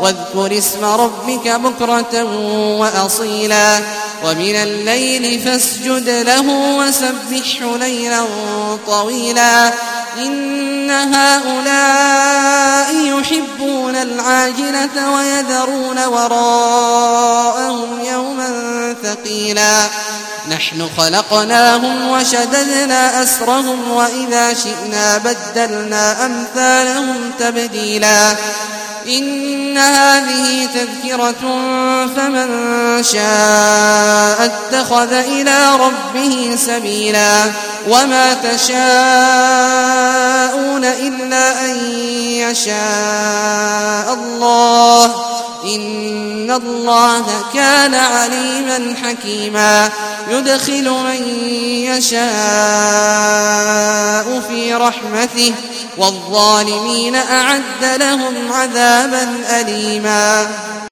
واذكر اسم ربك بكرة وأصيلا ومن الليل فاسجد له وسبحه ليلا طويلا إن هؤلاء يحبون العاجلة ويذرون وراءهم يوما ثقيلا نحن خلقناهم وشددنا أسرهم وإذا شئنا بدلنا أمثالهم تبديلا إن هذه تذكرة فمن شاء اتخذ إلى ربه سبيلا وما تشاءون إلا أن يشاء الله إن الله كان عليما حكيما يدخل من يشاء في رحمته والظالمين أعد لهم عذابا أليما